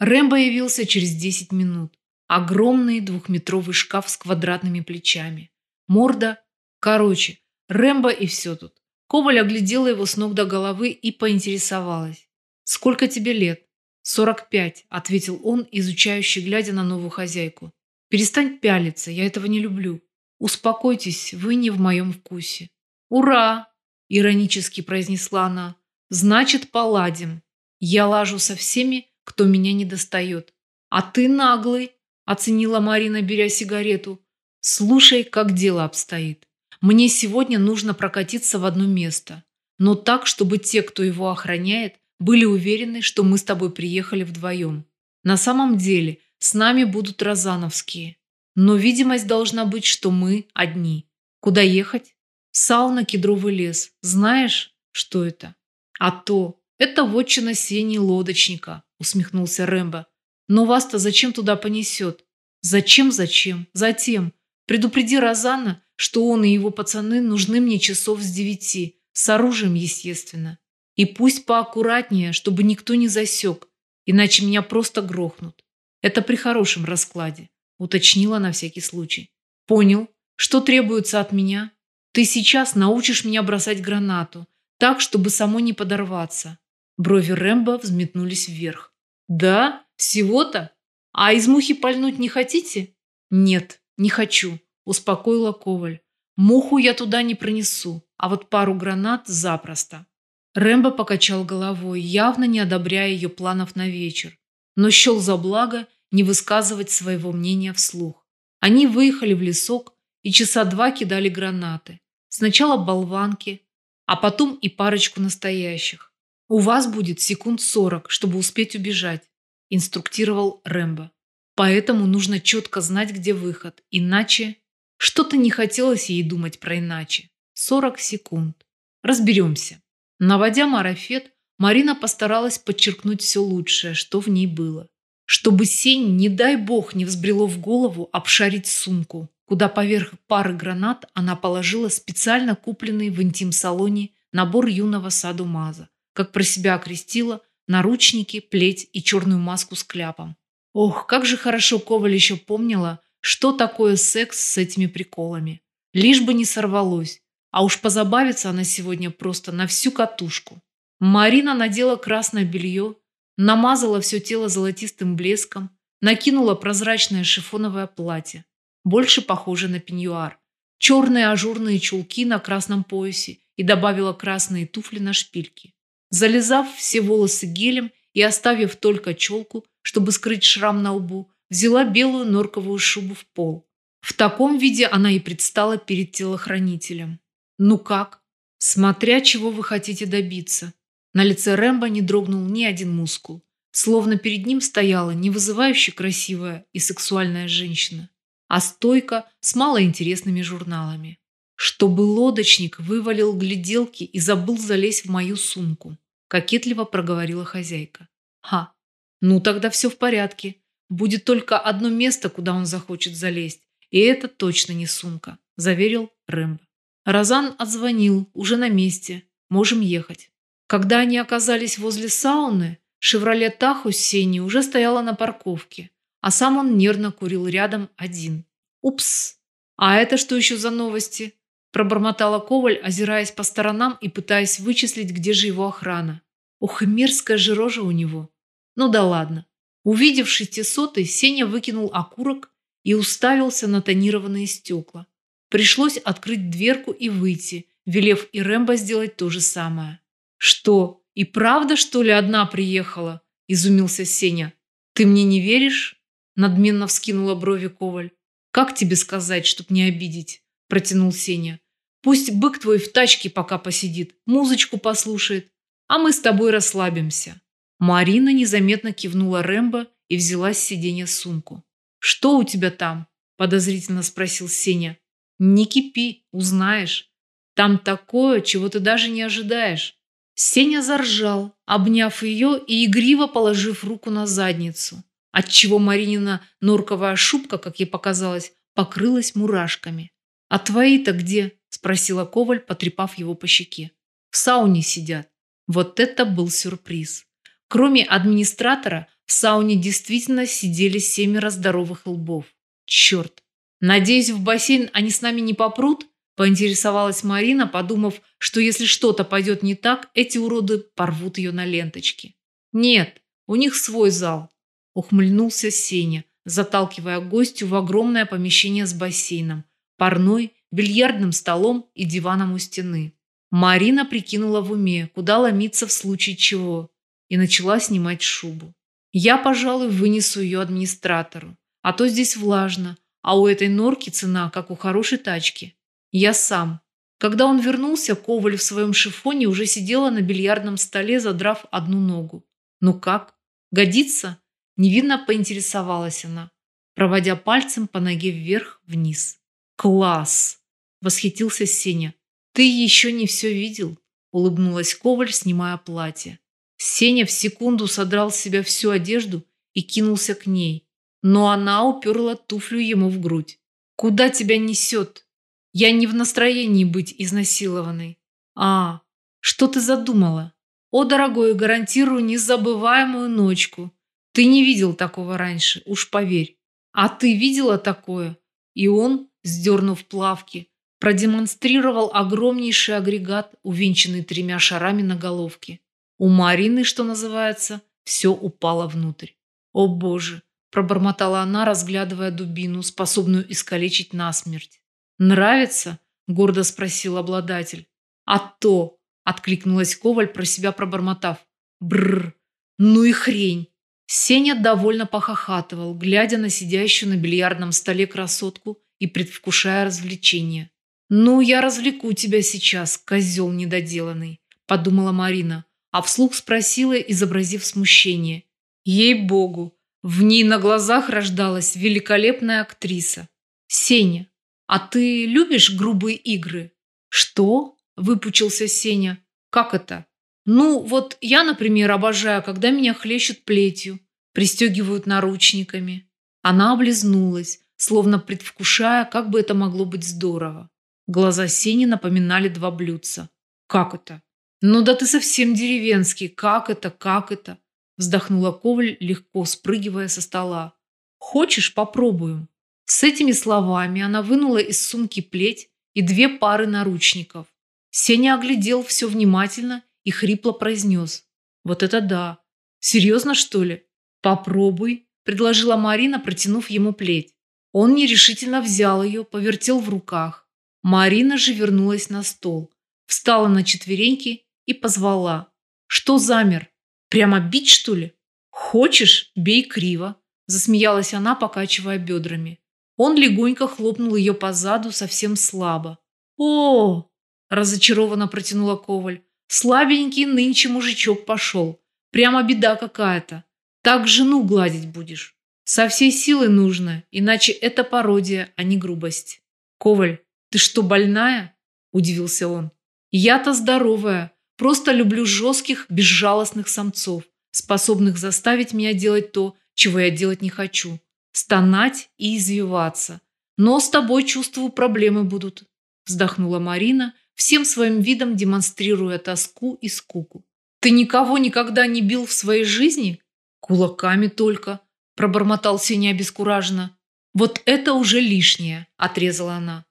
Рэмбо явился через 10 минут. Огромный двухметровый шкаф с квадратными плечами. Морда. Короче, Рэмбо и все тут. Коваль оглядела его с ног до головы и поинтересовалась. «Сколько тебе лет?» «Сорок пять», — ответил он, изучающий, глядя на новую хозяйку. «Перестань пялиться, я этого не люблю. Успокойтесь, вы не в моем вкусе». «Ура!» — иронически произнесла она. «Значит, поладим. Я лажу со всеми, кто меня не достает. А ты наглый», — оценила Марина, беря сигарету. «Слушай, как дело обстоит. Мне сегодня нужно прокатиться в одно место, но так, чтобы те, кто его охраняет, были уверены, что мы с тобой приехали вдвоем. На самом деле, с нами будут Розановские. Но видимость должна быть, что мы одни. Куда ехать? Сауна, кедровый лес. Знаешь, что это? А то, это вотчина сени лодочника, усмехнулся Рэмбо. Но вас-то зачем туда понесет? Зачем-зачем? Затем. Предупреди Розана, что он и его пацаны нужны мне часов с девяти, с оружием, естественно. И пусть поаккуратнее, чтобы никто не засек, иначе меня просто грохнут. Это при хорошем раскладе, уточнила на всякий случай. Понял, что требуется от меня? Ты сейчас научишь меня бросать гранату, так, чтобы само не подорваться. Брови Рэмбо взметнулись вверх. Да? Всего-то? А из мухи пальнуть не хотите? Нет, не хочу успокоила Коваль. Муху я туда не пронесу, а вот пару гранат запросто. Рэмбо покачал головой, явно не одобряя ее планов на вечер, но счел за благо не высказывать своего мнения вслух. Они выехали в лесок и часа два кидали гранаты. Сначала болванки, а потом и парочку настоящих. «У вас будет секунд сорок, чтобы успеть убежать», – инструктировал Рэмбо. «Поэтому нужно четко знать, где выход, иначе что-то не хотелось ей думать про иначе. 40 секунд. Разберемся. Наводя марафет, Марина постаралась подчеркнуть все лучшее, что в ней было. Чтобы Сень, не дай бог, не взбрело в голову обшарить сумку, куда поверх пары гранат она положила специально купленный в интим-салоне набор юного саду Маза, как про себя окрестила, наручники, плеть и черную маску с кляпом. Ох, как же хорошо Коваль еще помнила, что такое секс с этими приколами. Лишь бы не сорвалось. А уж позабавиться она сегодня просто на всю катушку. Марина надела красное белье, намазала все тело золотистым блеском, накинула прозрачное шифоновое платье, больше похоже на пеньюар, черные ажурные чулки на красном поясе и добавила красные туфли на шпильки. Залезав все волосы гелем и оставив только челку, чтобы скрыть шрам на лбу, взяла белую норковую шубу в пол. В таком виде она и предстала перед телохранителем. «Ну как?» «Смотря чего вы хотите добиться». На лице Рэмбо не дрогнул ни один мускул. Словно перед ним стояла не вызывающе красивая и сексуальная женщина, а стойка с малоинтересными журналами. Чтобы лодочник вывалил гляделки и забыл залезть в мою сумку, кокетливо проговорила хозяйка. Ха, ну тогда все в порядке. Будет только одно место, куда он захочет залезть, и это точно не сумка, заверил Рэмбо. Розан отзвонил, уже на месте, можем ехать. Когда они оказались возле сауны, «Шевроле Тахо» с Сеней уже стояла на парковке, а сам он нервно курил рядом один. «Упс! А это что еще за новости?» Пробормотала Коваль, озираясь по сторонам и пытаясь вычислить, где же его охрана. Ох, мерзкая же рожа у него. Ну да ладно. Увидев шестисотый, Сеня выкинул окурок и уставился на тонированные стекла. Пришлось открыть дверку и выйти, велев и Рэмбо сделать то же самое. «Что, и правда, что ли, одна приехала?» – изумился Сеня. «Ты мне не веришь?» – надменно вскинула брови Коваль. «Как тебе сказать, чтоб не обидеть?» – протянул Сеня. «Пусть бык твой в тачке пока посидит, музычку послушает, а мы с тобой расслабимся». Марина незаметно кивнула Рэмбо и взяла с сиденья сумку. «Что у тебя там?» – подозрительно спросил Сеня. «Не кипи, узнаешь. Там такое, чего ты даже не ожидаешь». Сеня заржал, обняв ее и игриво положив руку на задницу, отчего Маринина норковая шубка, как ей показалось, покрылась мурашками. «А твои-то где?» – спросила Коваль, потрепав его по щеке. «В сауне сидят». Вот это был сюрприз. Кроме администратора, в сауне действительно сидели семеро здоровых лбов. Черт! Надеюсь, в бассейн они с нами не попрут? Поинтересовалась Марина, подумав, что если что-то пойдет не так, эти уроды порвут ее на ленточки. Нет, у них свой зал. Ухмыльнулся Сеня, заталкивая гостю в огромное помещение с бассейном, парной, бильярдным столом и диваном у стены. Марина прикинула в уме, куда ломиться в случае чего, и начала снимать шубу. Я, пожалуй, вынесу ее администратору, а то здесь влажно, а у этой норки цена, как у хорошей тачки. Я сам. Когда он вернулся, Коваль в своем шифоне уже сидела на бильярдном столе, задрав одну ногу. Ну как? Годится? Невинно поинтересовалась она, проводя пальцем по ноге вверх-вниз. «Класс!» – восхитился Сеня. «Ты еще не все видел?» – улыбнулась Коваль, снимая платье. Сеня в секунду содрал с себя всю одежду и кинулся к ней, но она уперла туфлю ему в грудь. «Куда тебя несет? Я не в настроении быть изнасилованной». «А, что ты задумала?» «О, дорогой, гарантирую незабываемую ночку. Ты не видел такого раньше, уж поверь. А ты видела такое?» И он, сдернув плавки, продемонстрировал огромнейший агрегат, увенчанный тремя шарами на головке. У Марины, что называется, все упало внутрь. «О боже!» – пробормотала она, разглядывая дубину, способную искалечить насмерть. «Нравится?» – гордо спросил обладатель. «А то!» – откликнулась Коваль, про себя пробормотав. «Бррр! Ну и хрень!» Сеня довольно похохатывал, глядя на сидящую на бильярдном столе красотку и предвкушая развлечение. «Ну, я развлеку тебя сейчас, козел недоделанный», – подумала Марина, а вслух спросила, изобразив смущение. «Ей-богу, в ней на глазах рождалась великолепная актриса. Сеня, а ты любишь грубые игры?» «Что?» – выпучился Сеня. «Как это?» Ну, вот я, например, обожаю, когда меня хлещут плетью, пристегивают наручниками. Она облизнулась, словно предвкушая, как бы это могло быть здорово. Глаза Сени напоминали два блюдца. «Как это?» «Ну да ты совсем деревенский. Как это? Как это?» Вздохнула Коваль, легко спрыгивая со стола. «Хочешь, попробуем?» С этими словами она вынула из сумки плеть и две пары наручников. Сеня оглядел все внимательно и хрипло произнес. «Вот это да! Серьезно, что ли? Попробуй!» – предложила Марина, протянув ему плеть. Он нерешительно взял ее, повертел в руках. Марина же вернулась на стол, встала на четвереньки и позвала. «Что замер? Прямо бить, что ли?» «Хочешь, бей криво», – засмеялась она, покачивая бедрами. Он легонько хлопнул ее по заду совсем слабо. «О!», разочарованно протянула Коваль. Слабенький нынче мужичок пошел. Прямо беда какая-то. Так жену гладить будешь. Со всей силы нужно, иначе это пародия, а не грубость. Коваль, ты что, больная? Удивился он. Я-то здоровая. Просто люблю жестких, безжалостных самцов, способных заставить меня делать то, чего я делать не хочу. Стонать и извиваться. Но с тобой, чувствую, проблемы будут. Вздохнула Марина, всем своим видом демонстрируя тоску и скуку. «Ты никого никогда не бил в своей жизни?» «Кулаками только», – пробормотал Сеня обескураженно. «Вот это уже лишнее», – отрезала она.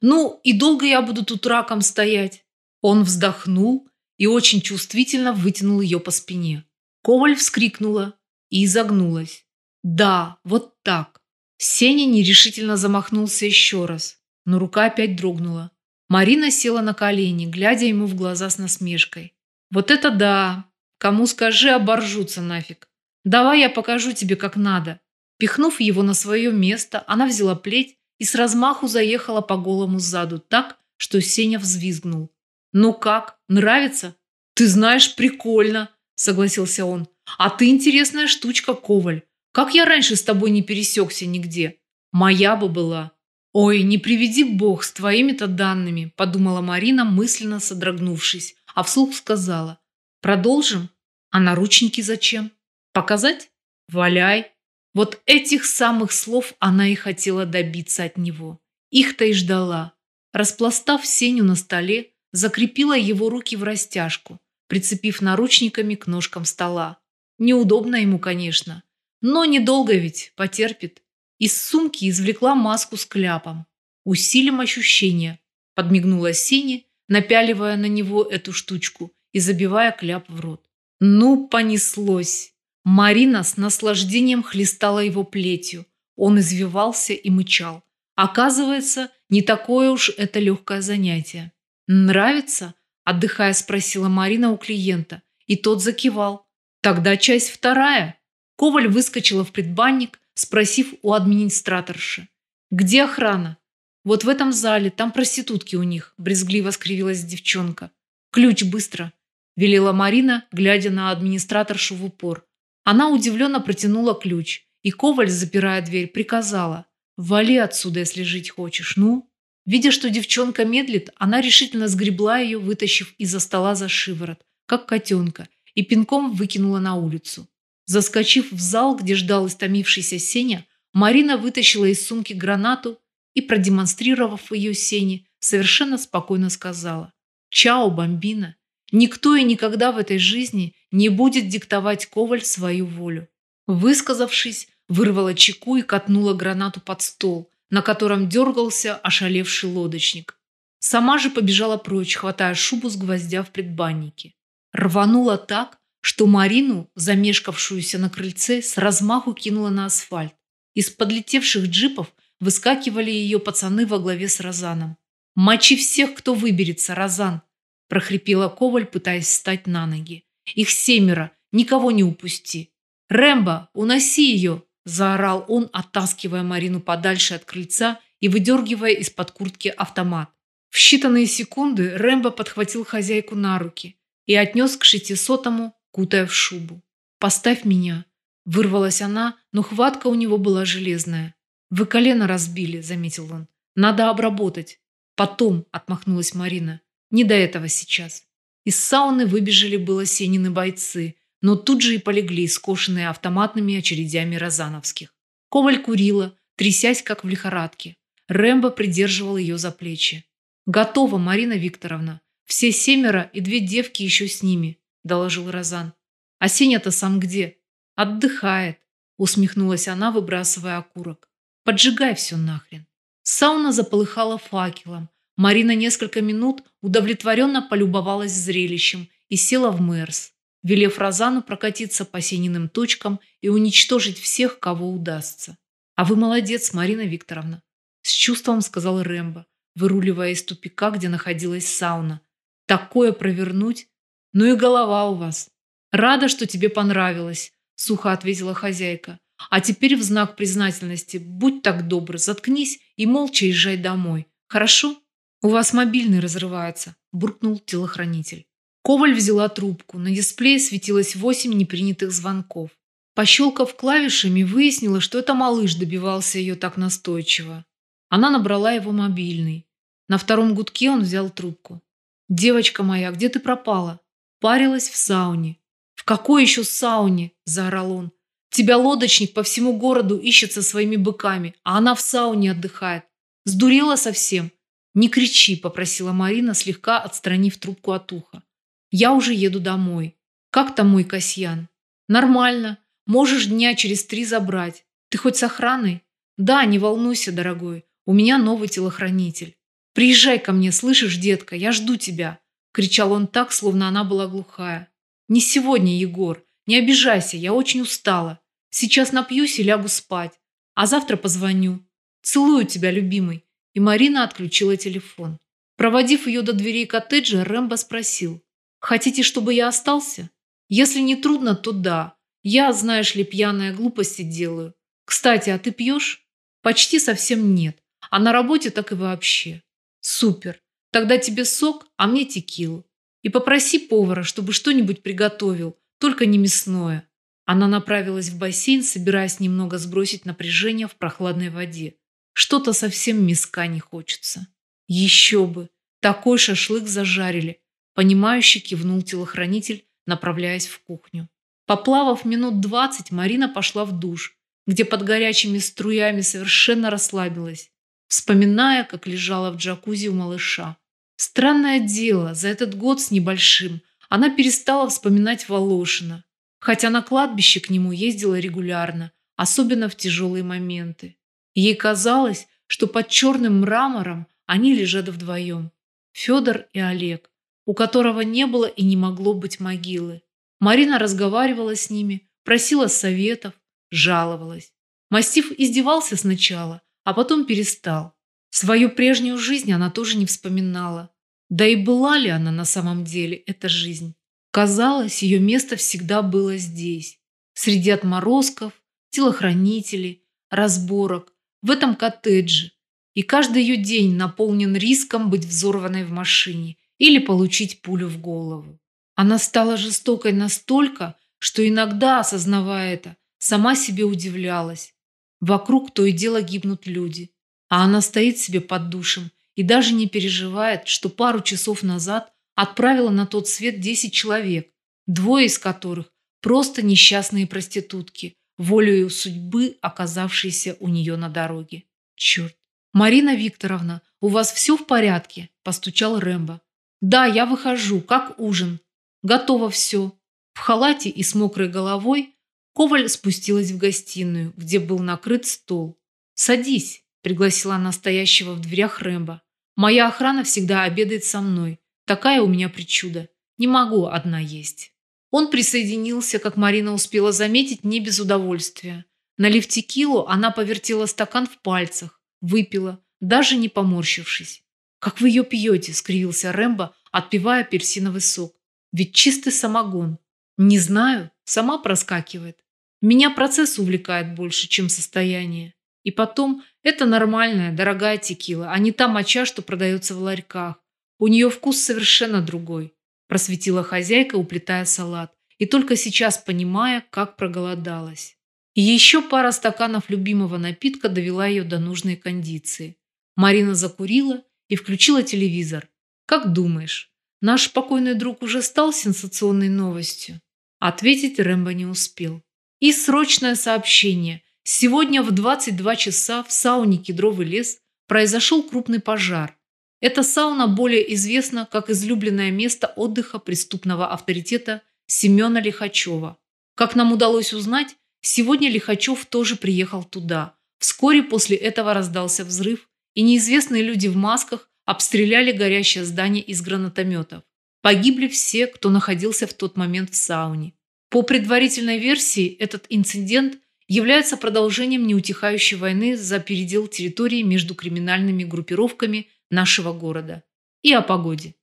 «Ну, и долго я буду тут раком стоять?» Он вздохнул и очень чувствительно вытянул ее по спине. Коваль вскрикнула и изогнулась. «Да, вот так». Сеня нерешительно замахнулся еще раз, но рука опять дрогнула. Марина села на колени, глядя ему в глаза с насмешкой. «Вот это да! Кому скажи, оборжутся нафиг. Давай я покажу тебе, как надо». Пихнув его на свое место, она взяла плеть и с размаху заехала по голому заду так, что Сеня взвизгнул. «Ну как, нравится?» «Ты знаешь, прикольно», – согласился он. «А ты интересная штучка, Коваль. Как я раньше с тобой не пересекся нигде? Моя бы была». «Ой, не приведи бог с твоими-то данными», – подумала Марина, мысленно содрогнувшись, а вслух сказала. «Продолжим? А наручники зачем? Показать? Валяй». Вот этих самых слов она и хотела добиться от него. Их-то и ждала. Распластав Сеню на столе, закрепила его руки в растяжку, прицепив наручниками к ножкам стола. Неудобно ему, конечно. Но недолго ведь, потерпит. Из сумки извлекла маску с кляпом. «Усилим ощущения», – подмигнула Сине, напяливая на него эту штучку и забивая кляп в рот. Ну, понеслось. Марина с наслаждением хлестала его плетью. Он извивался и мычал. Оказывается, не такое уж это легкое занятие. «Нравится?» – отдыхая спросила Марина у клиента. И тот закивал. «Тогда часть вторая». Коваль выскочила в предбанник, спросив у администраторши. «Где охрана?» «Вот в этом зале, там проститутки у них», – брезгливо скривилась девчонка. «Ключ быстро», – велела Марина, глядя на администраторшу в упор. Она удивленно протянула ключ, и Коваль, запирая дверь, приказала. «Вали отсюда, если жить хочешь, ну?» Видя, что девчонка медлит, она решительно сгребла ее, вытащив из-за стола за шиворот, как котенка, и пинком выкинула на улицу. Заскочив в зал, где ждал истомившийся Сеня, Марина вытащила из сумки гранату и, продемонстрировав ее Сене, совершенно спокойно сказала «Чао, бомбина! Никто и никогда в этой жизни не будет диктовать Коваль свою волю». Высказавшись, вырвала чеку и катнула гранату под стол, на котором дергался ошалевший лодочник. Сама же побежала прочь, хватая шубу с гвоздя в предбаннике. Рванула так, что Марину, замешкавшуюся на крыльце, с размаху кинула на асфальт. Из подлетевших джипов выскакивали ее пацаны во главе с Розаном. «Мочи всех, кто выберется, Розан!» – прохрипела Коваль, пытаясь встать на ноги. «Их семеро, никого не упусти!» «Рэмбо, уноси ее!» – заорал он, оттаскивая Марину подальше от крыльца и выдергивая из-под куртки автомат. В считанные секунды Рэмбо подхватил хозяйку на руки и отнес к шестисотому кутая в шубу. «Поставь меня!» Вырвалась она, но хватка у него была железная. «Вы колено разбили», — заметил он. «Надо обработать». «Потом», — отмахнулась Марина. «Не до этого сейчас». Из сауны выбежали было Сенины бойцы, но тут же и полегли, скошенные автоматными очередями розановских. Коваль курила, трясясь, как в лихорадке. Рэмбо придерживал ее за плечи. «Готово, Марина Викторовна. Все семеро и две девки еще с ними доложил Розан. «А Сеня-то сам где?» «Отдыхает», усмехнулась она, выбрасывая окурок. «Поджигай все нахрен». Сауна заполыхала факелом. Марина несколько минут удовлетворенно полюбовалась зрелищем и села в Мэрс, велев Розану прокатиться по сининым точкам и уничтожить всех, кого удастся. «А вы молодец, Марина Викторовна», – с чувством сказал Рэмбо, выруливая из тупика, где находилась сауна. «Такое провернуть «Ну и голова у вас. Рада, что тебе понравилось», – сухо ответила хозяйка. «А теперь в знак признательности будь так добр, заткнись и молча езжай домой. Хорошо?» «У вас мобильный разрывается», – буркнул телохранитель. Коваль взяла трубку. На дисплее светилось восемь непринятых звонков. Пощелкав клавишами, выяснила, что это малыш добивался ее так настойчиво. Она набрала его мобильный. На втором гудке он взял трубку. «Девочка моя, где ты пропала?» Парилась в сауне. «В какой еще сауне?» – заорал он. «Тебя лодочник по всему городу ищет со своими быками, а она в сауне отдыхает. Сдурела совсем?» «Не кричи», – попросила Марина, слегка отстранив трубку от уха. «Я уже еду домой. Как там мой Касьян?» «Нормально. Можешь дня через три забрать. Ты хоть с охраной?» «Да, не волнуйся, дорогой. У меня новый телохранитель. Приезжай ко мне, слышишь, детка, я жду тебя. Кричал он так, словно она была глухая. «Не сегодня, Егор. Не обижайся, я очень устала. Сейчас напьюсь и лягу спать. А завтра позвоню. Целую тебя, любимый». И Марина отключила телефон. Проводив ее до дверей коттеджа, Рэмбо спросил. «Хотите, чтобы я остался? Если не трудно, то да. Я, знаешь ли, пьяная глупости делаю. Кстати, а ты пьешь?» «Почти совсем нет. А на работе так и вообще». «Супер. Тогда тебе сок, а мне текилу. И попроси повара, чтобы что-нибудь приготовил, только не мясное. Она направилась в бассейн, собираясь немного сбросить напряжение в прохладной воде. Что-то совсем миска не хочется. Еще бы. Такой шашлык зажарили. Понимающе кивнул телохранитель, направляясь в кухню. Поплавав минут двадцать, Марина пошла в душ, где под горячими струями совершенно расслабилась вспоминая, как лежала в джакузи у малыша. Странное дело, за этот год с небольшим она перестала вспоминать Волошина. хотя на кладбище к нему ездила регулярно, особенно в тяжелые моменты. Ей казалось, что под черным мрамором они лежат вдвоем. Федор и Олег, у которого не было и не могло быть могилы. Марина разговаривала с ними, просила советов, жаловалась. Мастиф издевался сначала, а потом перестал. Свою прежнюю жизнь она тоже не вспоминала. Да и была ли она на самом деле, эта жизнь? Казалось, ее место всегда было здесь, среди отморозков, телохранителей, разборок, в этом коттедже. И каждый ее день наполнен риском быть взорванной в машине или получить пулю в голову. Она стала жестокой настолько, что иногда, осознавая это, сама себе удивлялась. Вокруг то и дело гибнут люди, а она стоит себе под душем и даже не переживает, что пару часов назад отправила на тот свет 10 человек, двое из которых просто несчастные проститутки, волею судьбы, оказавшиеся у нее на дороге. Черт. «Марина Викторовна, у вас все в порядке?» – постучал Рэмбо. «Да, я выхожу. Как ужин?» «Готово все». В халате и с мокрой головой Коваль спустилась в гостиную, где был накрыт стол. «Садись», – пригласила она стоящего в дверях Рэмбо. Моя охрана всегда обедает со мной. Такая у меня причуда. Не могу одна есть. Он присоединился, как Марина успела заметить, не без удовольствия. Налив текилу, она повертела стакан в пальцах, выпила, даже не поморщившись. «Как вы ее пьете?» – скривился Рэмбо, отпивая персиновый сок. «Ведь чистый самогон». «Не знаю, сама проскакивает. Меня процесс увлекает больше, чем состояние. И потом, это нормальная, дорогая текила, а не та моча, что продается в ларьках. У нее вкус совершенно другой, просветила хозяйка, уплетая салат, и только сейчас понимая, как проголодалась. И еще пара стаканов любимого напитка довела ее до нужной кондиции. Марина закурила и включила телевизор. «Как думаешь, наш покойный друг уже стал сенсационной новостью?» Ответить Рэмбо не успел. И срочное сообщение – Сегодня в 22 часа в сауне «Кедровый лес» произошел крупный пожар. Эта сауна более известна как излюбленное место отдыха преступного авторитета Семена Лихачева. Как нам удалось узнать, сегодня Лихачев тоже приехал туда. Вскоре после этого раздался взрыв, и неизвестные люди в масках обстреляли горящее здание из гранатометов. Погибли все, кто находился в тот момент в сауне. По предварительной версии, этот инцидент – является продолжением неутихающей войны за передел территории между криминальными группировками нашего города. И о погоде.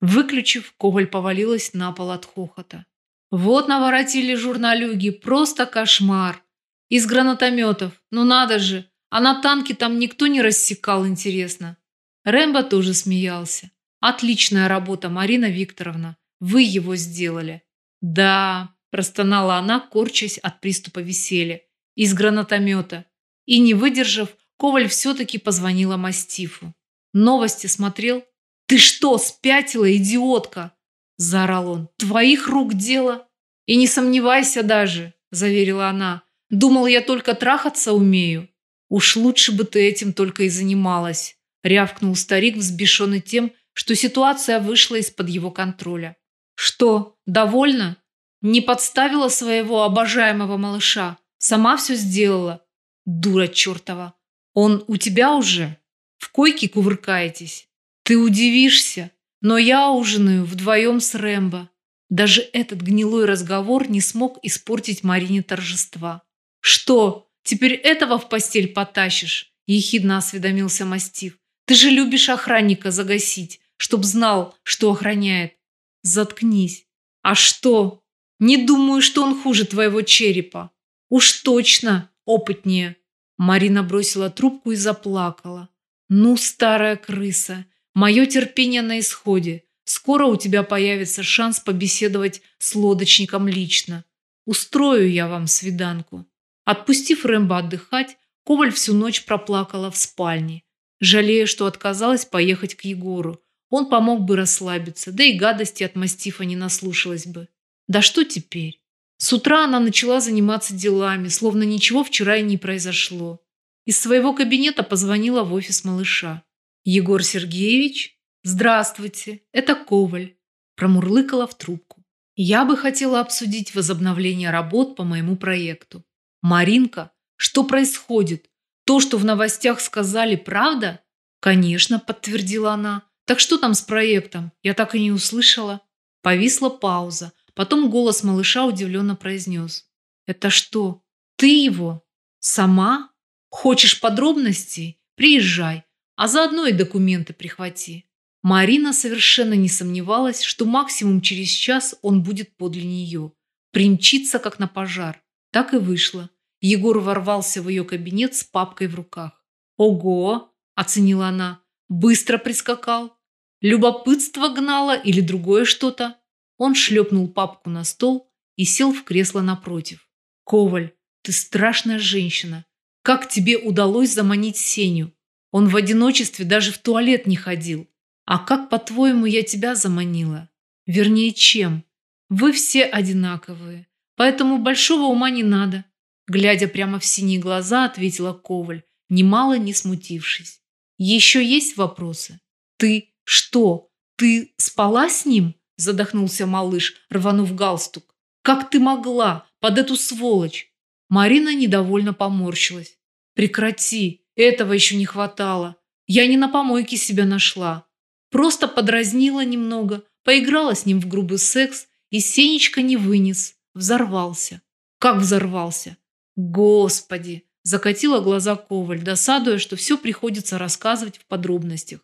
Выключив, Коваль повалилась на пол от хохота. Вот наворотили журналюги, просто кошмар. Из гранатометов, ну надо же, а на танке там никто не рассекал, интересно. Рэмбо тоже смеялся. Отличная работа, Марина Викторовна. Вы его сделали. Да, простонала она, корчась от приступа веселья из гранатомета. И, не выдержав, Коваль все-таки позвонила мастифу. Новости смотрел. «Ты что, спятила, идиотка?» – заорал он. «Твоих рук дело?» «И не сомневайся даже», – заверила она. «Думал, я только трахаться умею». «Уж лучше бы ты этим только и занималась», – рявкнул старик, взбешенный тем, что ситуация вышла из-под его контроля. «Что, довольна? Не подставила своего обожаемого малыша?» Сама все сделала. Дура чертова. Он у тебя уже? В койке кувыркаетесь? Ты удивишься, но я ужинаю вдвоем с Рэмбо. Даже этот гнилой разговор не смог испортить Марине торжества. «Что, теперь этого в постель потащишь?» – ехидно осведомился Мастив. «Ты же любишь охранника загасить, чтоб знал, что охраняет». «Заткнись». «А что? Не думаю, что он хуже твоего черепа. Уж точно опытнее. Марина бросила трубку и заплакала. Ну, старая крыса, мое терпение на исходе. Скоро у тебя появится шанс побеседовать с лодочником лично. Устрою я вам свиданку. Отпустив Рэмбо отдыхать, Коваль всю ночь проплакала в спальне, жалея, что отказалась поехать к Егору. Он помог бы расслабиться, да и гадости от мастифа не наслушалась бы. Да что теперь? С утра она начала заниматься делами, словно ничего вчера и не произошло. Из своего кабинета позвонила в офис малыша. «Егор Сергеевич? Здравствуйте, это Коваль», промурлыкала в трубку. Я бы хотела обсудить возобновление работ по моему проекту. Маринка, что происходит? То, что в новостях сказали, правда? Конечно, подтвердила она. Так что там с проектом? Я так и не услышала. Повисла пауза. Потом голос малыша удивленно произнес. Это что? Ты его? Сама? Хочешь подробностей? Приезжай, а заодно и документы прихвати. Марина совершенно не сомневалась, что максимум через час он будет подле нее. Примчится, как на пожар. Так и вышло. Егор ворвался в ее кабинет с папкой в руках. «Ого!» – оценила она. «Быстро прискакал. Любопытство гнало или другое что-то?» Он шлепнул папку на стол и сел в кресло напротив. «Коваль, ты страшная женщина. Как тебе удалось заманить Сеню? Он в одиночестве даже в туалет не ходил. А как, по-твоему, я тебя заманила? Вернее, чем? Вы все одинаковые, поэтому большого ума не надо. Глядя прямо в синие глаза, ответила Коваль, немало не смутившись. Еще есть вопросы? Ты что, ты спала с ним? Задохнулся малыш, рванув галстук. Как ты могла под эту сволочь? Марина недовольно поморщилась. Прекрати, этого еще не хватало. Я не на помойке себя нашла. Просто подразнила немного, поиграла с ним в грубый секс, и Сенечка не вынес, взорвался. Как взорвался? Господи! Закатила глаза Коваль, досадуя, что все приходится рассказывать в подробностях.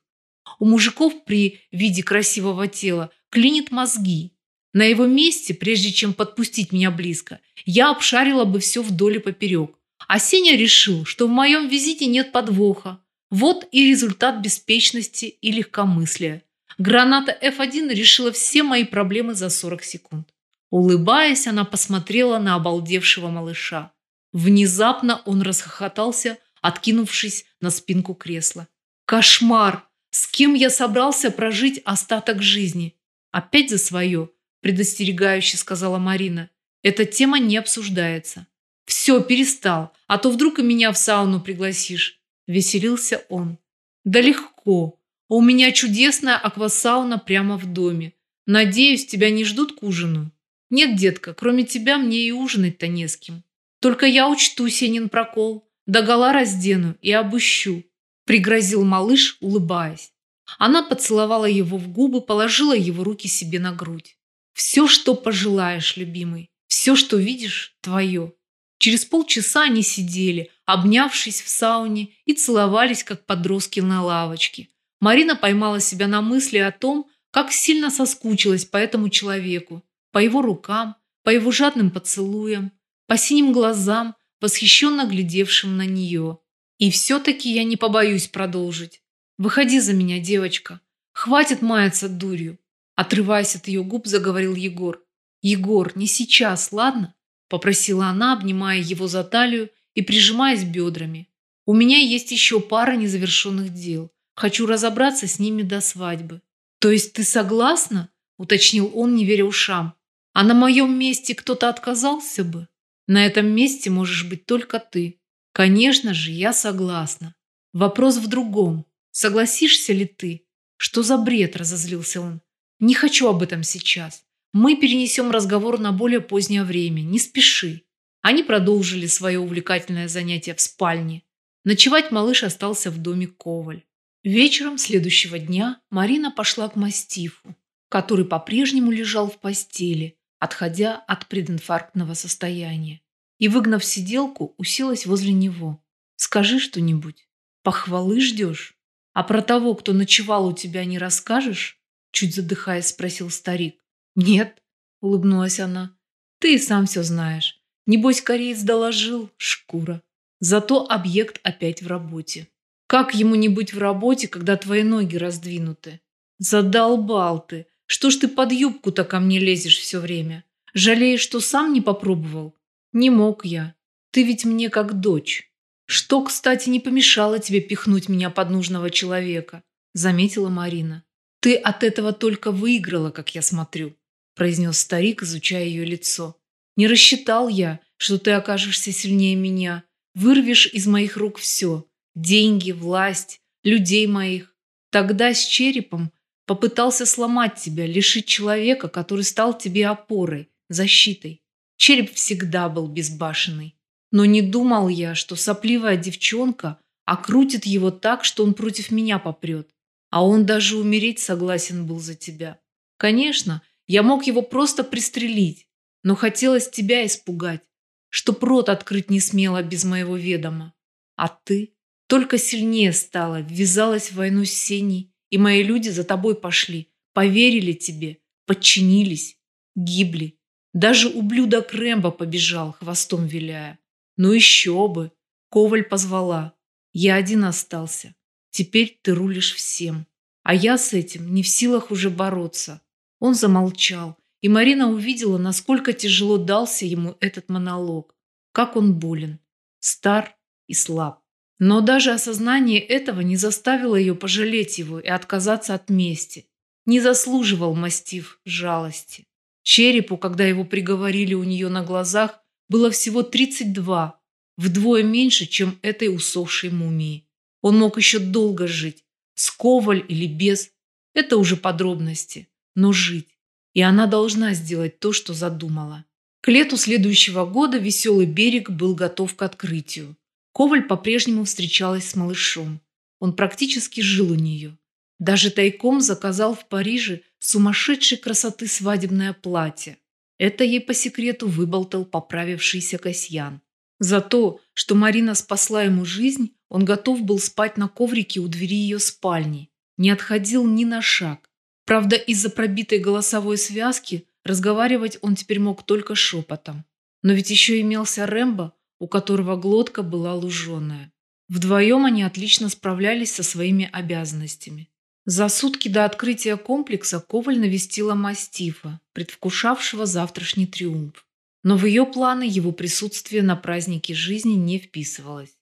У мужиков при виде красивого тела клинит мозги. На его месте, прежде чем подпустить меня близко, я обшарила бы все вдоль и поперек. А Сеня решил, что в моем визите нет подвоха, вот и результат беспечности и легкомыслия. Граната F1 решила все мои проблемы за 40 секунд. Улыбаясь, она посмотрела на обалдевшего малыша. Внезапно он расхохотался, откинувшись на спинку кресла. «Кошмар! С кем я собрался прожить остаток жизни? Опять за свое!» – предостерегающе сказала Марина. «Эта тема не обсуждается. Все, перестал, а то вдруг и меня в сауну пригласишь. Веселился он. Да легко. У меня чудесная аквасауна прямо в доме. Надеюсь, тебя не ждут к ужину? Нет, детка, кроме тебя мне и ужинать-то не с кем. Только я учту Сенин прокол. Догола раздену и обыщу. Пригрозил малыш, улыбаясь. Она поцеловала его в губы, положила его руки себе на грудь. Все, что пожелаешь, любимый. Все, что видишь, твое. Через полчаса они сидели, обнявшись в сауне, и целовались, как подростки на лавочке. Марина поймала себя на мысли о том, как сильно соскучилась по этому человеку, по его рукам, по его жадным поцелуям, по синим глазам, восхищенно глядевшим на нее. И все-таки я не побоюсь продолжить. Выходи за меня, девочка. Хватит маяться дурью. Отрываясь от ее губ, заговорил Егор. Егор, не сейчас, ладно? Попросила она, обнимая его за талию и прижимаясь бедрами. У меня есть еще пара незавершенных дел. Хочу разобраться с ними до свадьбы. То есть ты согласна? Уточнил он, не веря ушам. А на моем месте кто-то отказался бы? На этом месте можешь быть только ты. Конечно же, я согласна. Вопрос в другом. Согласишься ли ты? Что за бред, разозлился он. Не хочу об этом сейчас. Мы перенесем разговор на более позднее время. Не спеши. Они продолжили свое увлекательное занятие в спальне. Ночевать малыш остался в доме Коваль. Вечером следующего дня Марина пошла к мастифу, который по-прежнему лежал в постели, отходя от прединфарктного состояния. И, выгнав сиделку, уселась возле него. «Скажи что-нибудь. Похвалы ждешь? А про того, кто ночевал у тебя, не расскажешь?» Чуть задыхаясь, спросил старик. «Нет», – улыбнулась она, – «ты сам все знаешь. Небось, кореец доложил, шкура. Зато объект опять в работе. Как ему не быть в работе, когда твои ноги раздвинуты? Задолбал ты. Что ж ты под юбку-то ко мне лезешь все время? Жалеешь, что сам не попробовал? Не мог я. Ты ведь мне как дочь. Что, кстати, не помешало тебе пихнуть меня под нужного человека, заметила Марина. Ты от этого только выиграла, как я смотрю произнес старик, изучая ее лицо. «Не рассчитал я, что ты окажешься сильнее меня. Вырвешь из моих рук все. Деньги, власть, людей моих. Тогда с черепом Попытался сломать тебя, лишить человека, который стал тебе опорой, защитой. Череп всегда был безбашенный. Но не думал я, что сопливая девчонка окрутит его так, что он против меня попрет. А он даже умереть согласен был за тебя. Конечно, я мог его просто пристрелить, но хотелось тебя испугать, чтоб рот открыть не смело без моего ведома. А ты только сильнее стала, ввязалась в войну с Сеней, и мои люди за тобой пошли, поверили тебе, подчинились, гибли. Даже ублюдок Рэмбо побежал, хвостом виляя. Ну еще бы. Коваль позвала. Я один остался. Теперь ты рулишь всем. А я с этим не в силах уже бороться. Он замолчал, и Марина увидела, насколько тяжело дался ему этот монолог. Как он болен, стар и слаб. Но даже осознание этого не заставило ее пожалеть его и отказаться от мести. Не заслуживал мастив жалости. Черепу, когда его приговорили у нее на глазах, было всего 32, вдвое меньше, чем этой усохшей мумии. Он мог еще долго жить, с коваль или без, это уже подробности, но жить. И она должна сделать то, что задумала. К лету следующего года веселый берег был готов к открытию. Коваль по-прежнему встречалась с малышом. Он практически жил у нее. Даже тайком заказал в Париже сумасшедшей красоты свадебное платье. Это ей по секрету выболтал поправившийся Касьян. За то, что Марина спасла ему жизнь, он готов был спать на коврике у двери ее спальни. Не отходил ни на шаг. Правда, из-за пробитой голосовой связки разговаривать он теперь мог только шепотом. Но ведь еще имелся Рэмбо, у которого глотка была луженая. Вдвоем они отлично справлялись со своими обязанностями. За сутки до открытия комплекса Коваль навестила мастифа, предвкушавшего завтрашний триумф. Но в ее планы его присутствие на празднике жизни не вписывалось.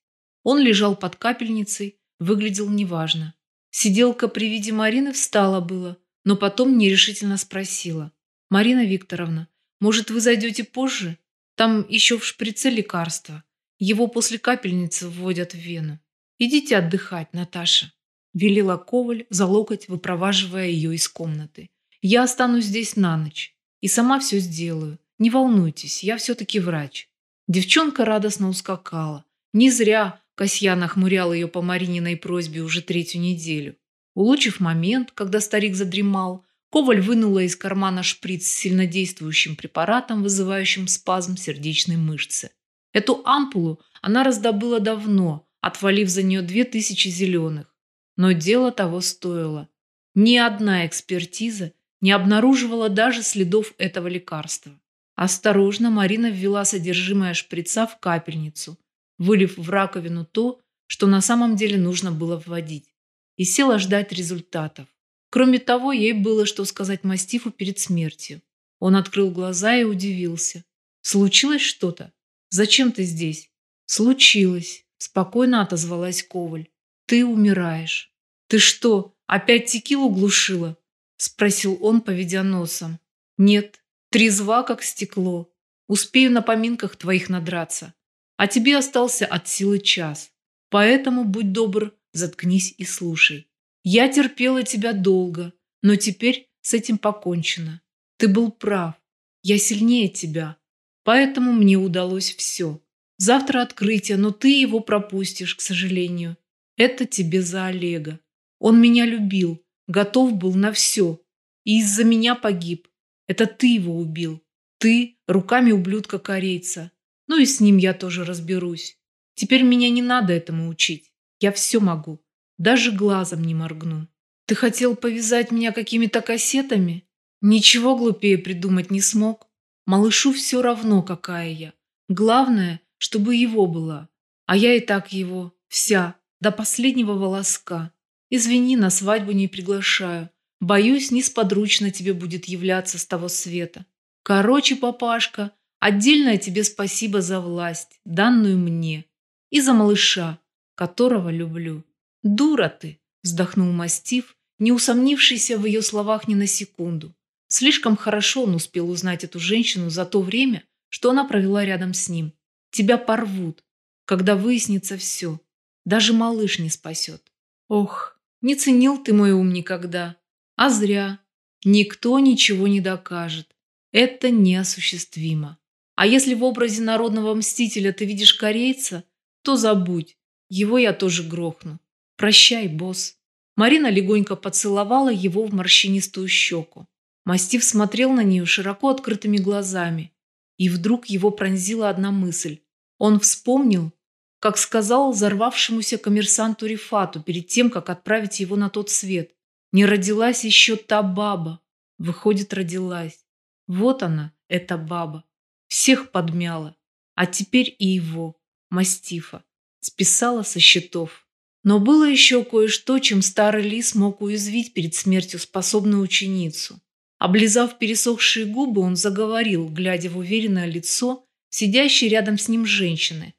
Он лежал под капельницей, выглядел неважно. Сиделка при виде Марины встала было, но потом нерешительно спросила. «Марина Викторовна, может, вы зайдете позже? Там еще в шприце лекарства. Его после капельницы вводят в вену. Идите отдыхать, Наташа». – велела Коваль за локоть, выпроваживая ее из комнаты. «Я останусь здесь на ночь и сама все сделаю. Не волнуйтесь, я все-таки врач». Девчонка радостно ускакала. Не зря Касьян охмурял ее по Марининой просьбе уже третью неделю. Улучив момент, когда старик задремал, Коваль вынула из кармана шприц с сильнодействующим препаратом, вызывающим спазм сердечной мышцы. Эту ампулу она раздобыла давно, отвалив за нее две тысячи зеленых. Но дело того стоило. Ни одна экспертиза не обнаруживала даже следов этого лекарства. Осторожно Марина ввела содержимое шприца в капельницу, вылив в раковину то, что на самом деле нужно было вводить, и села ждать результатов. Кроме того, ей было что сказать мастифу перед смертью. Он открыл глаза и удивился. «Случилось что-то? Зачем ты здесь?» «Случилось», – спокойно отозвалась Коваль. «Ты умираешь». «Ты что, опять текилу глушила?» – спросил он, поведя носом. «Нет, трезва, как стекло. Успею на поминках твоих надраться. А тебе остался от силы час. Поэтому, будь добр, заткнись и слушай. Я терпела тебя долго, но теперь с этим покончено. Ты был прав. Я сильнее тебя. Поэтому мне удалось все. Завтра открытие, но ты его пропустишь, к сожалению. Это тебе за Олега. Он меня любил, готов был на все. И из-за меня погиб. Это ты его убил. Ты руками ублюдка-корейца. Ну и с ним я тоже разберусь. Теперь меня не надо этому учить. Я все могу. Даже глазом не моргну. Ты хотел повязать меня какими-то кассетами? Ничего глупее придумать не смог. Малышу все равно, какая я. Главное, чтобы его была. А я и так его, вся, до последнего волоска. Извини, на свадьбу не приглашаю. Боюсь, несподручно тебе будет являться с того света. Короче, папашка, отдельное тебе спасибо за власть, данную мне, и за малыша, которого люблю. Дура ты, вздохнул мастиф, не усомнившийся в ее словах ни на секунду. Слишком хорошо он успел узнать эту женщину за то время, что она провела рядом с ним. Тебя порвут, когда выяснится все. Даже малыш не спасет. Ох, не ценил ты мой ум никогда. А зря. Никто ничего не докажет. Это неосуществимо. А если в образе народного мстителя ты видишь корейца, то забудь. Его я тоже грохну. Прощай, босс. Марина легонько поцеловала его в морщинистую щеку. Мастив смотрел на нее широко открытыми глазами. И вдруг его пронзила одна мысль. Он вспомнил, как сказал взорвавшемуся коммерсанту Рифату перед тем, как отправить его на тот свет. Не родилась еще та баба. Выходит, родилась. Вот она, эта баба. Всех подмяла. А теперь и его, мастифа, списала со счетов. Но было еще кое-что, чем старый лис мог уязвить перед смертью способную ученицу. Облизав пересохшие губы, он заговорил, глядя в уверенное лицо сидящей рядом с ним женщины.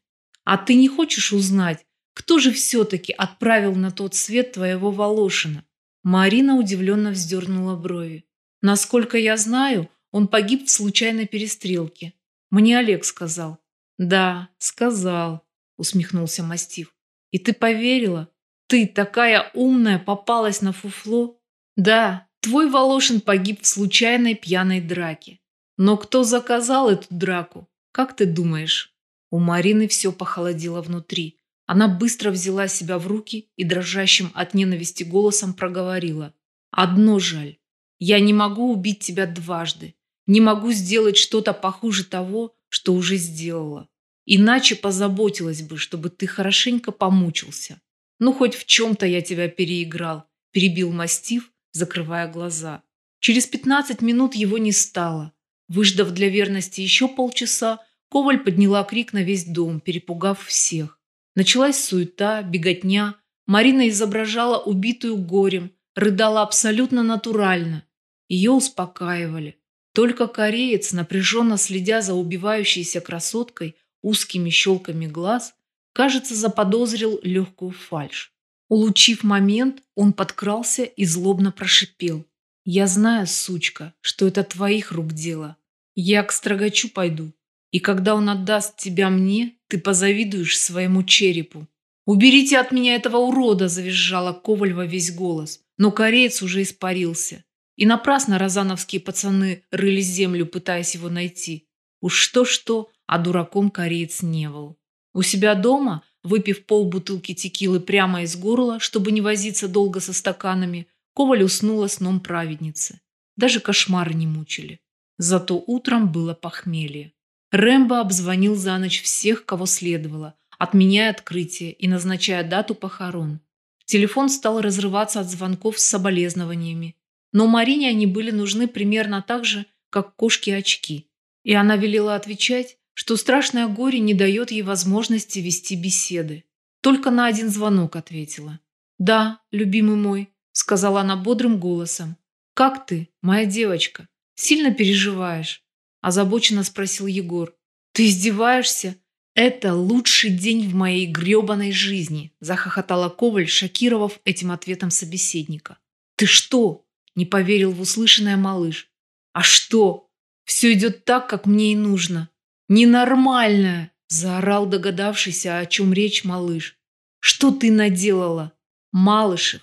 «А ты не хочешь узнать, кто же все-таки отправил на тот свет твоего Волошина?» Марина удивленно вздернула брови. «Насколько я знаю, он погиб в случайной перестрелке. Мне Олег сказал». «Да, сказал», — усмехнулся Мастив. «И ты поверила? Ты, такая умная, попалась на фуфло?» «Да, твой Волошин погиб в случайной пьяной драке. Но кто заказал эту драку? Как ты думаешь?» У Марины все похолодело внутри. Она быстро взяла себя в руки и дрожащим от ненависти голосом проговорила. «Одно жаль. Я не могу убить тебя дважды. Не могу сделать что-то похуже того, что уже сделала. Иначе позаботилась бы, чтобы ты хорошенько помучился. Ну, хоть в чем-то я тебя переиграл», – перебил мастив, закрывая глаза. Через пятнадцать минут его не стало. Выждав для верности еще полчаса, Коваль подняла крик на весь дом, перепугав всех. Началась суета, беготня. Марина изображала убитую горем, рыдала абсолютно натурально. Ее успокаивали. Только кореец, напряженно следя за убивающейся красоткой узкими щелками глаз, кажется, заподозрил легкую фальшь. Улучив момент, он подкрался и злобно прошипел. «Я знаю, сучка, что это твоих рук дело. Я к строгачу пойду, и когда он отдаст тебя мне, ты позавидуешь своему черепу. «Уберите от меня этого урода!» – завизжала Коваль во весь голос. Но кореец уже испарился. И напрасно розановские пацаны рыли землю, пытаясь его найти. Уж что-что, а дураком кореец не был. У себя дома, выпив полбутылки текилы прямо из горла, чтобы не возиться долго со стаканами, Коваль уснула сном праведницы. Даже кошмары не мучили. Зато утром было похмелье. Рэмбо обзвонил за ночь всех, кого следовало, отменяя открытие и назначая дату похорон. Телефон стал разрываться от звонков с соболезнованиями. Но Марине они были нужны примерно так же, как кошки очки. И она велела отвечать, что страшное горе не дает ей возможности вести беседы. Только на один звонок ответила. «Да, любимый мой», — сказала она бодрым голосом. «Как ты, моя девочка? Сильно переживаешь?» озабоченно спросил Егор. «Ты издеваешься? Это лучший день в моей гребаной жизни!» захохотала Коваль, шокировав этим ответом собеседника. «Ты что?» – не поверил в услышанное малыш. «А что? Все идет так, как мне и нужно. Ненормальная!» – заорал догадавшийся, о чем речь малыш. «Что ты наделала?» «Малышев,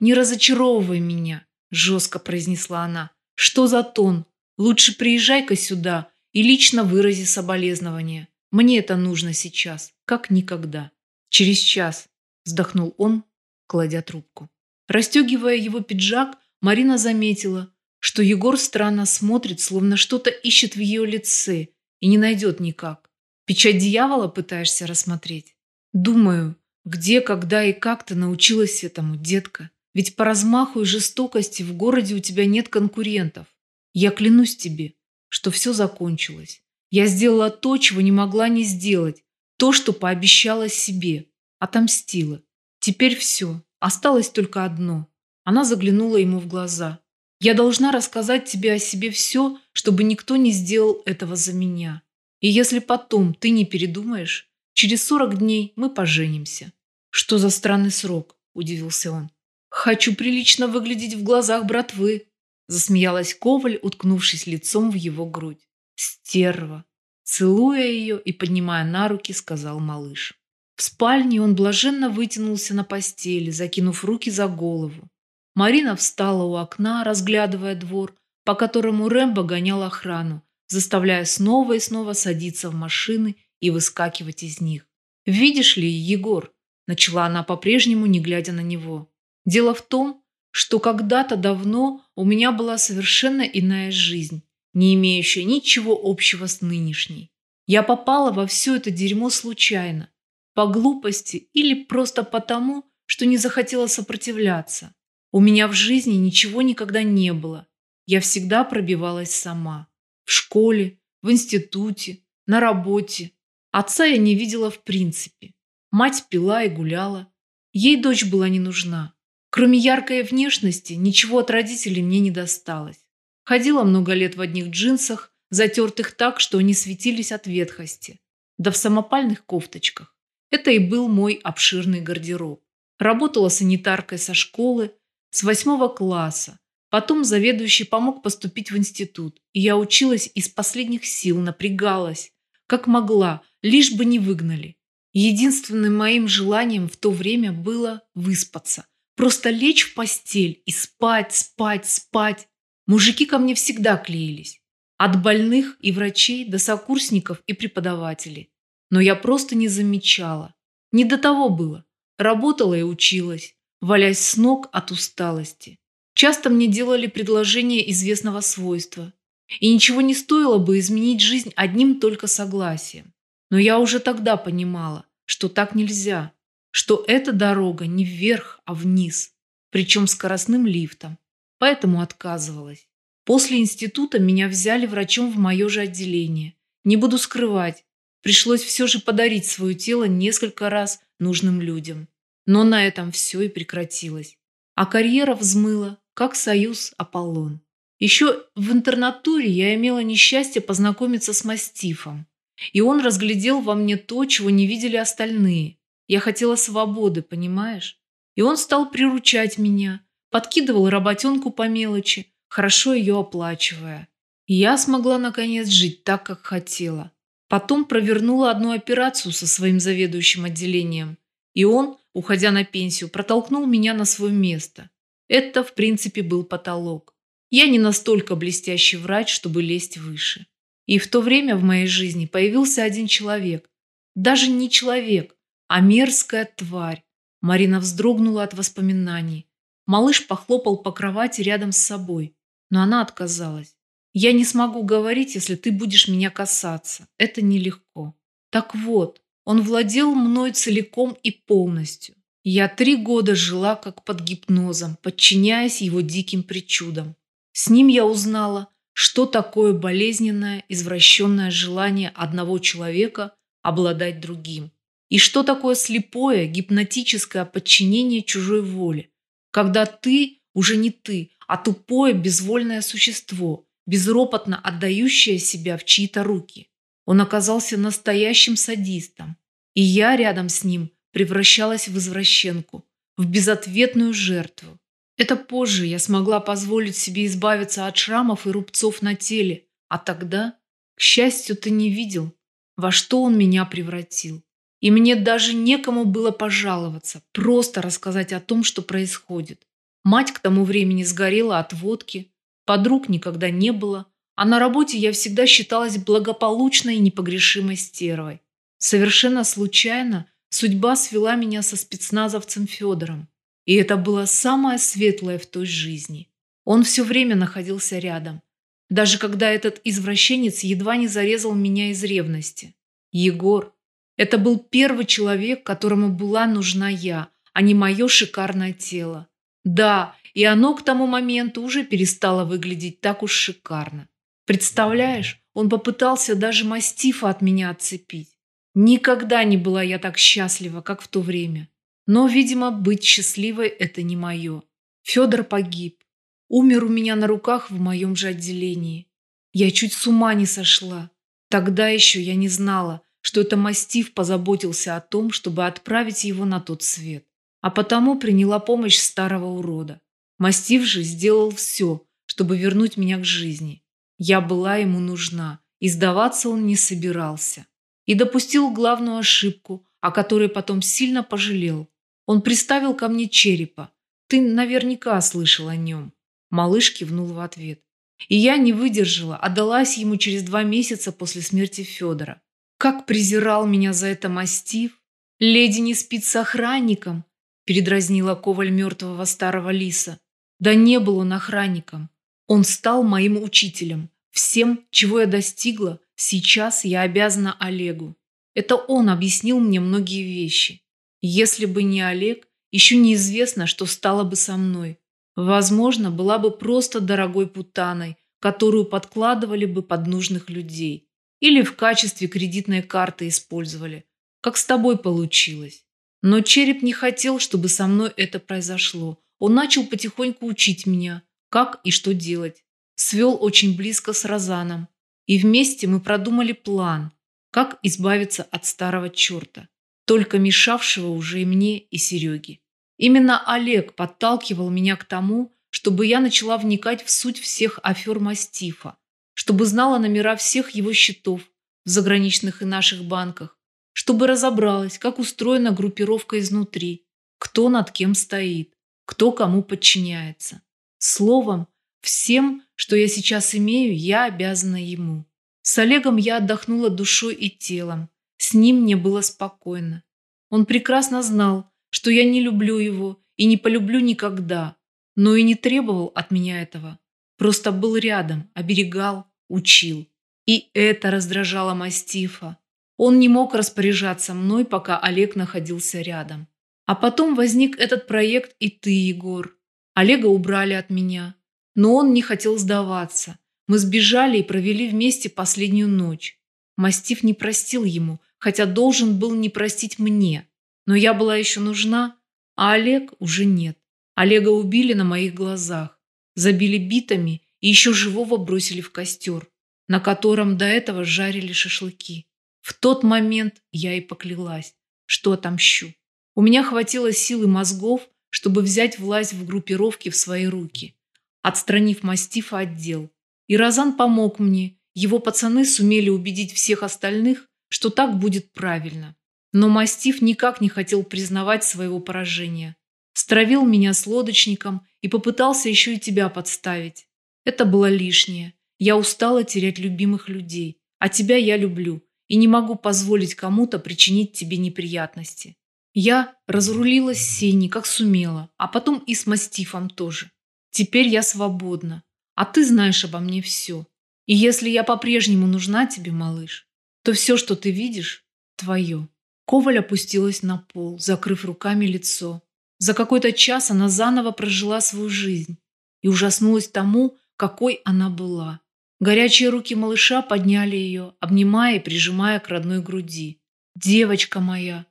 не разочаровывай меня!» – жестко произнесла она. «Что за тон? Лучше приезжай-ка сюда и лично вырази соболезнования. Мне это нужно сейчас, как никогда. Через час, вздохнул он, кладя трубку. Растегивая его пиджак, Марина заметила, что Егор странно смотрит, словно что-то ищет в ее лице и не найдет никак. Печать дьявола пытаешься рассмотреть? Думаю, где, когда и как ты научилась этому, детка? Ведь по размаху и жестокости в городе у тебя нет конкурентов. Я клянусь тебе, что все закончилось. Я сделала то, чего не могла не сделать. То, что пообещала себе. Отомстила. Теперь все. Осталось только одно. Она заглянула ему в глаза. Я должна рассказать тебе о себе все, чтобы никто не сделал этого за меня. И если потом ты не передумаешь, через сорок дней мы поженимся. Что за странный срок? Удивился он. Хочу прилично выглядеть в глазах братвы. Засмеялась Коваль, уткнувшись лицом в его грудь. «Стерва!» Целуя ее и поднимая на руки, сказал малыш. В спальне он блаженно вытянулся на постели, закинув руки за голову. Марина встала у окна, разглядывая двор, по которому Рэмбо гонял охрану, заставляя снова и снова садиться в машины и выскакивать из них. «Видишь ли, Егор», – начала она по-прежнему, не глядя на него, – «дело в том, что когда-то давно у меня была совершенно иная жизнь, не имеющая ничего общего с нынешней. Я попала во все это дерьмо случайно, по глупости или просто потому, что не захотела сопротивляться. У меня в жизни ничего никогда не было. Я всегда пробивалась сама. В школе, в институте, на работе. Отца я не видела в принципе. Мать пила и гуляла. Ей дочь была не нужна. Кроме яркой внешности, ничего от родителей мне не досталось. Ходила много лет в одних джинсах, затертых так, что они светились от ветхости, да в самопальных кофточках. Это и был мой обширный гардероб. Работала санитаркой со школы, с восьмого класса. Потом заведующий помог поступить в институт, и я училась из последних сил, напрягалась, как могла, лишь бы не выгнали. Единственным моим желанием в то время было выспаться. Просто лечь в постель и спать, спать, спать. Мужики ко мне всегда клеились. От больных и врачей до сокурсников и преподавателей. Но я просто не замечала. Не до того было. Работала и училась, валясь с ног от усталости. Часто мне делали предложения известного свойства. И ничего не стоило бы изменить жизнь одним только согласием. Но я уже тогда понимала, что так нельзя, что эта дорога не вверх, а вниз, причем скоростным лифтом. Поэтому отказывалась. После института меня взяли врачом в мое же отделение. Не буду скрывать, пришлось все же подарить свое тело несколько раз нужным людям. Но на этом все и прекратилось. А карьера взмыла, как союз Аполлон. Еще в интернатуре я имела несчастье познакомиться с мастифом. И он разглядел во мне то, чего не видели остальные. Я хотела свободы, понимаешь? И он стал приручать меня, подкидывал работенку по мелочи, хорошо ее оплачивая. И я смогла, наконец, жить так, как хотела. Потом провернула одну операцию со своим заведующим отделением, и он, уходя на пенсию, протолкнул меня на свое место. Это, в принципе, был потолок. Я не настолько блестящий врач, чтобы лезть выше. И в то время в моей жизни появился один человек. Даже не человек, а мерзкая тварь. Марина вздрогнула от воспоминаний. Малыш похлопал по кровати рядом с собой но она отказалась. «Я не смогу говорить, если ты будешь меня касаться. Это нелегко». Так вот, он владел мной целиком и полностью. Я три года жила как под гипнозом, подчиняясь его диким причудам. С ним я узнала, что такое болезненное, извращенное желание одного человека обладать другим. И что такое слепое, гипнотическое подчинение чужой воле, когда ты уже не ты, а тупое безвольное существо, безропотно отдающее себя в чьи-то руки. Он оказался настоящим садистом, и я рядом с ним превращалась в извращенку, в безответную жертву. Это позже я смогла позволить себе избавиться от шрамов и рубцов на теле, а тогда, к счастью, ты не видел, во что он меня превратил. И мне даже некому было пожаловаться, просто рассказать о том, что происходит. Мать к тому времени сгорела от водки, подруг никогда не было, а на работе я всегда считалась благополучной и непогрешимой стервой. Совершенно случайно судьба свела меня со спецназовцем Федором. И это было самое светлое в той жизни. Он все время находился рядом. Даже когда этот извращенец едва не зарезал меня из ревности. Егор. Это был первый человек, которому была нужна я, а не мое шикарное тело. Да, и оно к тому моменту уже перестало выглядеть так уж шикарно. Представляешь, он попытался даже мастифа от меня отцепить. Никогда не была я так счастлива, как в то время. Но, видимо, быть счастливой – это не мое. Федор погиб. Умер у меня на руках в моем же отделении. Я чуть с ума не сошла. Тогда еще я не знала, что это мастиф позаботился о том, чтобы отправить его на тот свет а потому приняла помощь старого урода. Мастив же сделал все, чтобы вернуть меня к жизни. Я была ему нужна, и сдаваться он не собирался. И допустил главную ошибку, о которой потом сильно пожалел. Он приставил ко мне черепа, Ты наверняка слышал о нем. Малыш кивнул в ответ. И я не выдержала, отдалась ему через два месяца после смерти Федора. Как презирал меня за это мастив. Леди не спит с охранником, передразнила коваль мертвого старого лиса. Да не был он охранником. Он стал моим учителем. Всем, чего я достигла, сейчас я обязана Олегу. Это он объяснил мне многие вещи. Если бы не Олег, еще неизвестно, что стало бы со мной. Возможно, была бы просто дорогой путаной, которую подкладывали бы под нужных людей. Или в качестве кредитной карты использовали, как с тобой получилось. Но череп не хотел, чтобы со мной это произошло. Он начал потихоньку учить меня, как и что делать. Свел очень близко с Розаном. И вместе мы продумали план, как избавиться от старого черта, только мешавшего уже и мне, и Сереге. Именно Олег подталкивал меня к тому, чтобы я начала вникать в суть всех афер Мастифа, чтобы знала номера всех его счетов в заграничных и наших банках, чтобы разобралась, как устроена группировка изнутри, кто над кем стоит, кто кому подчиняется. Словом, всем, что я сейчас имею, я обязана ему. С Олегом я отдохнула душой и телом. С ним мне было спокойно. Он прекрасно знал, что я не люблю его и не полюблю никогда, но и не требовал от меня этого. Просто был рядом, оберегал, учил. И это раздражало мастифа. Он не мог распоряжаться мной, пока Олег находился рядом. А потом возник этот проект и ты, Егор. Олега убрали от меня. Но он не хотел сдаваться. Мы сбежали и провели вместе последнюю ночь. Мастиф не простил ему, хотя должен был не простить мне. Но я была еще нужна, а Олег уже нет. Олега убили на моих глазах, забили битами и еще живого бросили в костер, на котором до этого жарили шашлыки. В тот момент я и поклялась, что отомщу. У меня хватило сил и мозгов, чтобы взять власть в группировке в свои руки, отстранив мастифа от дел. И Розан помог мне, его пацаны сумели убедить всех остальных, что так будет правильно. Но мастиф никак не хотел признавать своего поражения. Стравил меня с лодочником и попытался еще и тебя подставить. Это было лишнее. Я устала терять любимых людей, а тебя я люблю и не могу позволить кому-то причинить тебе неприятности. Я разрулилась с Сеней, как сумела, а потом и с мастифом тоже. Теперь я свободна, а ты знаешь обо мне все. И если я по-прежнему нужна тебе, малыш, то все, что ты видишь, твое. Коваль опустилась на пол, закрыв руками лицо. За какой-то час она заново прожила свою жизнь и ужаснулась тому, какой она была. Горячие руки малыша подняли ее, обнимая и прижимая к родной груди. «Девочка моя,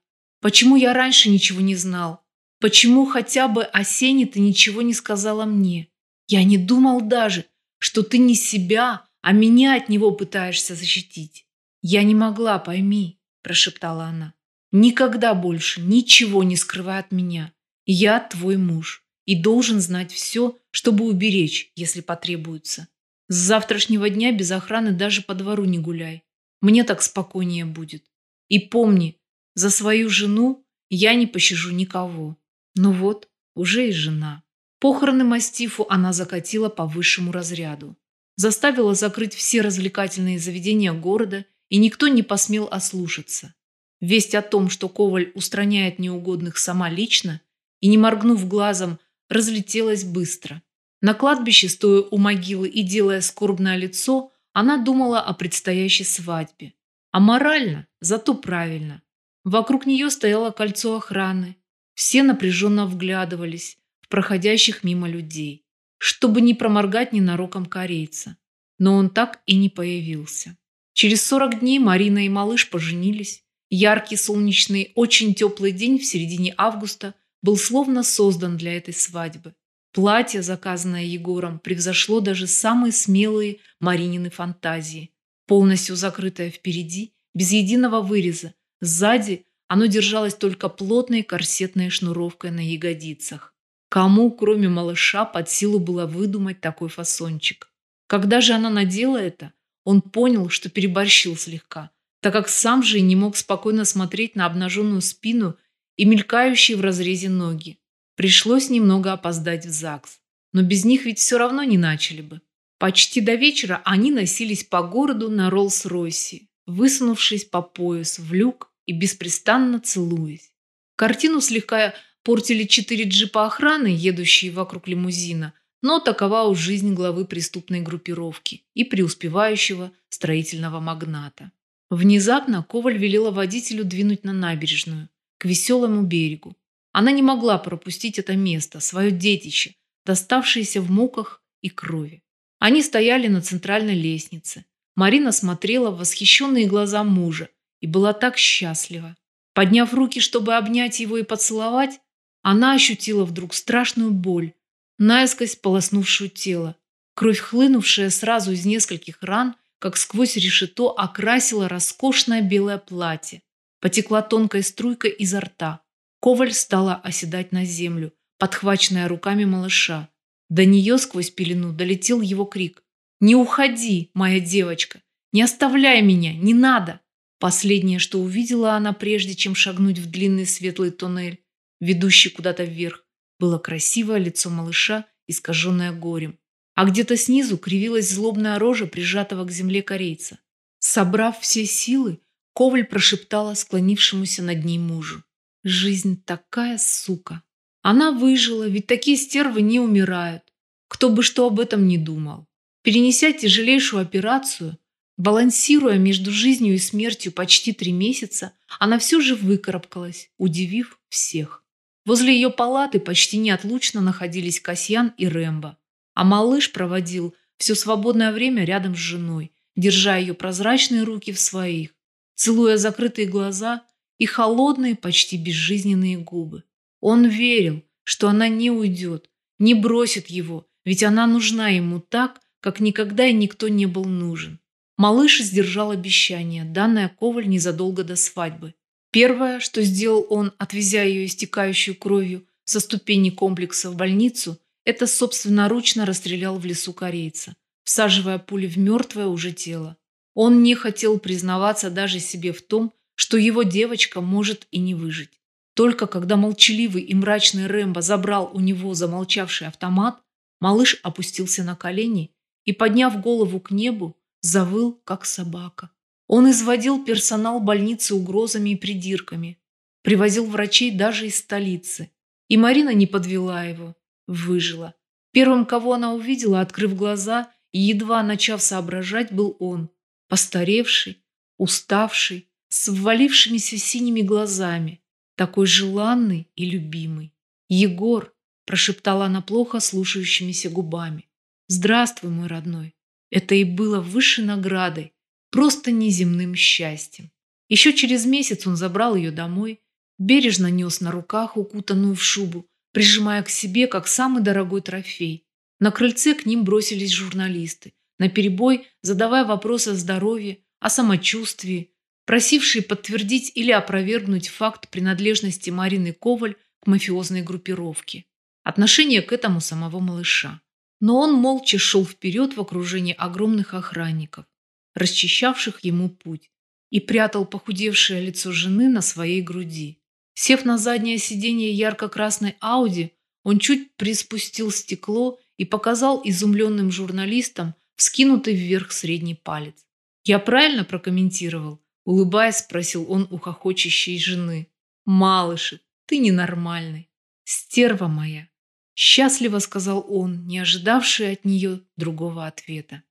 почему я раньше ничего не знал? Почему хотя бы о Сене ты ничего не сказала мне? Я не думал даже, что ты не себя, а меня от него пытаешься защитить. Я не могла, пойми», – прошептала она. Никогда больше ничего не скрывай от меня. Я твой муж и должен знать все, чтобы уберечь, если потребуется. С завтрашнего дня без охраны даже по двору не гуляй. Мне так спокойнее будет. И помни, за свою жену я не пощажу никого. Ну вот, уже и жена. Похороны мастифу она закатила по высшему разряду. Заставила закрыть все развлекательные заведения города, и никто не посмел ослушаться. Весть о том, что Коваль устраняет неугодных сама лично, и не моргнув глазом, разлетелась быстро. На кладбище, стоя у могилы и делая скорбное лицо, она думала о предстоящей свадьбе. А морально, зато правильно. Вокруг нее стояло кольцо охраны. Все напряженно вглядывались в проходящих мимо людей, чтобы не проморгать ненароком корейца. Но он так и не появился. Через 40 дней Марина и малыш поженились. Яркий солнечный, очень теплый день в середине августа был словно создан для этой свадьбы. Платье, заказанное Егором, превзошло даже самые смелые Маринины фантазии. Полностью закрытое впереди, без единого выреза. Сзади оно держалось только плотной корсетной шнуровкой на ягодицах. Кому, кроме малыша, под силу было выдумать такой фасончик? Когда же она надела это, он понял, что переборщил слегка так как сам же не мог спокойно смотреть на обнаженную спину и мелькающие в разрезе ноги. Пришлось немного опоздать в ЗАГС. Но без них ведь все равно не начали бы. Почти до вечера они носились по городу на Роллс-Ройсе, высунувшись по пояс в люк и беспрестанно целуясь. Картину слегка портили четыре джипа охраны, едущие вокруг лимузина, но такова уж жизнь главы преступной группировки и преуспевающего строительного магната. Внезапно Коваль велела водителю двинуть на набережную, к веселому берегу. Она не могла пропустить это место, свое детище, доставшееся в муках и крови. Они стояли на центральной лестнице. Марина смотрела в восхищенные глаза мужа и была так счастлива. Подняв руки, чтобы обнять его и поцеловать, она ощутила вдруг страшную боль, наискось полоснувшую тело. Кровь, хлынувшая сразу из нескольких ран, как сквозь решето окрасила роскошное белое платье. Потекла тонкая струйка изо рта. Коваль стала оседать на землю, подхваченная руками малыша. До нее сквозь пелену долетел его крик. «Не уходи, моя девочка! Не оставляй меня! Не надо!» Последнее, что увидела она, прежде чем шагнуть в длинный светлый туннель, ведущий куда-то вверх, было красивое лицо малыша, искаженное горем. А где-то снизу кривилась злобная рожа прижатого к земле корейца. Собрав все силы, Коваль прошептала склонившемуся над ней мужу. «Жизнь такая сука!» Она выжила, ведь такие стервы не умирают. Кто бы что об этом не думал. Перенеся тяжелейшую операцию, балансируя между жизнью и смертью почти три месяца, она все же выкарабкалась, удивив всех. Возле ее палаты почти неотлучно находились Касьян и Рэмбо. А малыш проводил все свободное время рядом с женой, держа ее прозрачные руки в своих, целуя закрытые глаза и холодные, почти безжизненные губы. Он верил, что она не уйдет, не бросит его, ведь она нужна ему так, как никогда и никто не был нужен. Малыш сдержал обещание, данное Коваль незадолго до свадьбы. Первое, что сделал он, отвезя ее истекающую кровью со ступени комплекса в больницу, это собственноручно расстрелял в лесу корейца, всаживая пули в мертвое уже тело. Он не хотел признаваться даже себе в том, что его девочка может и не выжить. Только когда молчаливый и мрачный Рэмбо забрал у него замолчавший автомат, малыш опустился на колени и, подняв голову к небу, завыл, как собака. Он изводил персонал больницы угрозами и придирками, привозил врачей даже из столицы. И Марина не подвела его, выжила. Первым, кого она увидела, открыв глаза и едва начав соображать, был он, постаревший, уставший, с ввалившимися синими глазами, такой желанный и любимый. «Егор!» – прошептала она плохо слушающимися губами. «Здравствуй, мой родной!» Это и было высшей наградой, просто неземным счастьем. Еще через месяц он забрал ее домой, бережно нес на руках, укутанную в шубу, прижимая к себе, как самый дорогой трофей. На крыльце к ним бросились журналисты, наперебой задавая вопросы о здоровье, о самочувствии, просившие подтвердить или опровергнуть факт принадлежности Марины Коваль к мафиозной группировке, отношение к этому самого малыша. Но он молча шел вперед в окружении огромных охранников, расчищавших ему путь, и прятал похудевшее лицо жены на своей груди. Сев на заднее сиденье ярко-красной Ауди, он чуть приспустил стекло и показал изумленным журналистам вскинутый вверх средний палец. Я правильно прокомментировал? Улыбаясь, спросил он у хохочущей жены. «Малыши, ты ненормальный. Стерва моя!» Счастливо сказал он, не ожидавший от нее другого ответа.